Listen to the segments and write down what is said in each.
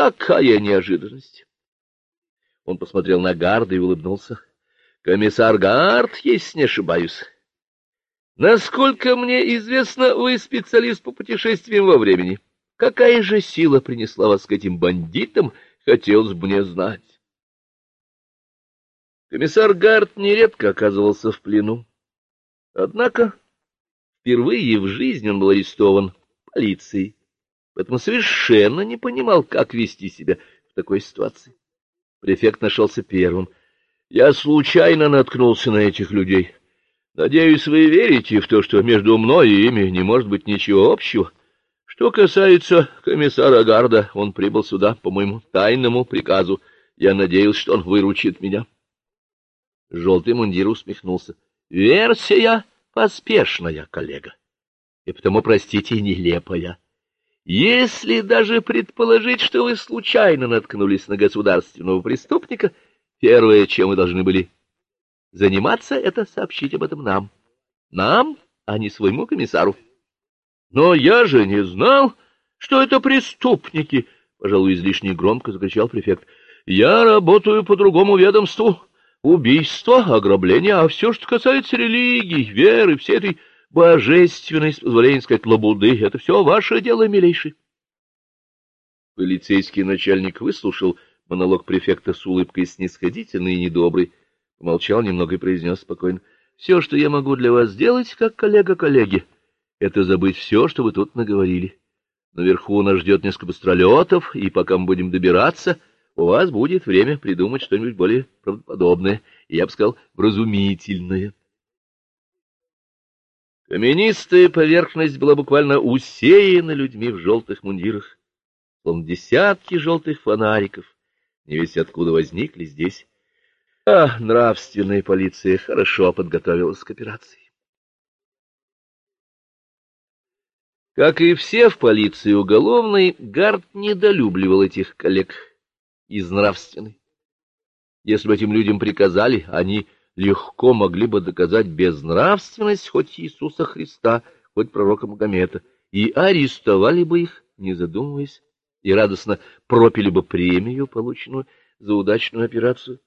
какая неожиданность! Он посмотрел на Гарда и улыбнулся. — Комиссар Гард, если не ошибаюсь. Насколько мне известно, вы специалист по путешествиям во времени. Какая же сила принесла вас к этим бандитам, хотелось бы мне знать. Комиссар Гард нередко оказывался в плену. Однако впервые в жизни он был арестован полицией, поэтому совершенно не понимал, как вести себя в такой ситуации. Префект нашелся первым. Я случайно наткнулся на этих людей. Надеюсь, вы верите в то, что между мной и ими не может быть ничего общего. Что касается комиссара Гарда, он прибыл сюда по моему тайному приказу. Я надеялся, что он выручит меня. Желтый мундир усмехнулся. — Версия поспешная, коллега, и потому, простите, нелепая. Если даже предположить, что вы случайно наткнулись на государственного преступника, первое, чем вы должны были заниматься, это сообщить об этом нам. Нам, а не своему комиссару. Но я же не знал, что это преступники, — пожалуй, излишне громко закричал префект. Я работаю по другому ведомству убийство, ограбление, а все, что касается религии, веры, всей этой божественной, с позволения сказать, лабуды, это все ваше дело, милейший. Полицейский начальник выслушал монолог префекта с улыбкой снисходительной и недоброй, помолчал немного и произнес спокойно. — Все, что я могу для вас сделать, как коллега коллеги, это забыть все, что вы тут наговорили. Наверху нас ждет несколько быстролетов, и пока мы будем добираться у вас будет время придумать что-нибудь более правдоподобное, я бы сказал, вразумительное. Каменистая поверхность была буквально усеяна людьми в желтых мундирах, словно десятки желтых фонариков, не весь откуда возникли здесь. А нравственная полиция хорошо подготовилась к операции. Как и все в полиции уголовной, Гард недолюбливал этих коллег из нравственной. Если бы этим людям приказали, они легко могли бы доказать безнравственность хоть Иисуса Христа, хоть пророка Магомета, и арестовали бы их, не задумываясь, и радостно пропили бы премию, полученную за удачную операцию.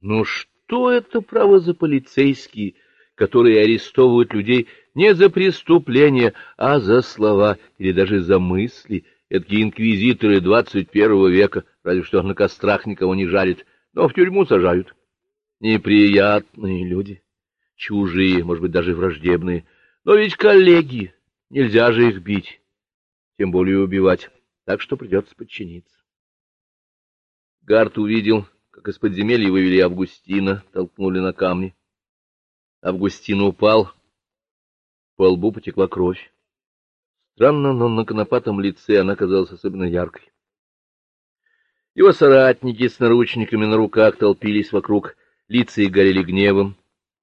Ну что это право за полицейские, которые арестовывают людей не за преступления, а за слова или даже за мысли, Эдакие инквизиторы двадцать первого века, разве что на кострах никого не жарят, но в тюрьму сажают. Неприятные люди, чужие, может быть, даже враждебные, но ведь коллеги, нельзя же их бить, тем более убивать, так что придется подчиниться. Гарт увидел, как из подземелья вывели Августина, толкнули на камни. Августин упал, по лбу потекла кровь. Странно, но на конопатом лице она казалась особенно яркой. Его соратники с наручниками на руках толпились вокруг, лица их горели гневом.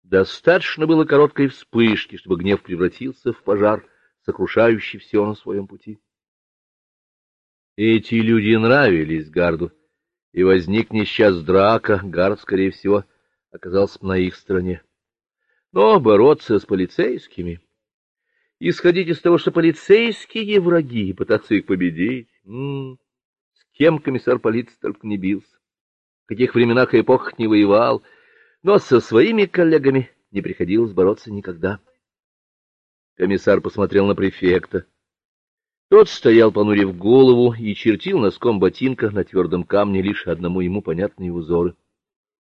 Достаточно было короткой вспышки, чтобы гнев превратился в пожар, сокрушающий все на своем пути. Эти люди нравились Гарду, и возникне сейчас драка, Гард, скорее всего, оказался на их стороне. Но бороться с полицейскими исходить из того, что полицейские враги, и пытаться их победить. М -м, с кем комиссар полиции только не бился, в каких временах и эпохах не воевал, но со своими коллегами не приходилось бороться никогда. Комиссар посмотрел на префекта. Тот стоял, понурив голову, и чертил носком ботинка на твердом камне лишь одному ему понятные узоры.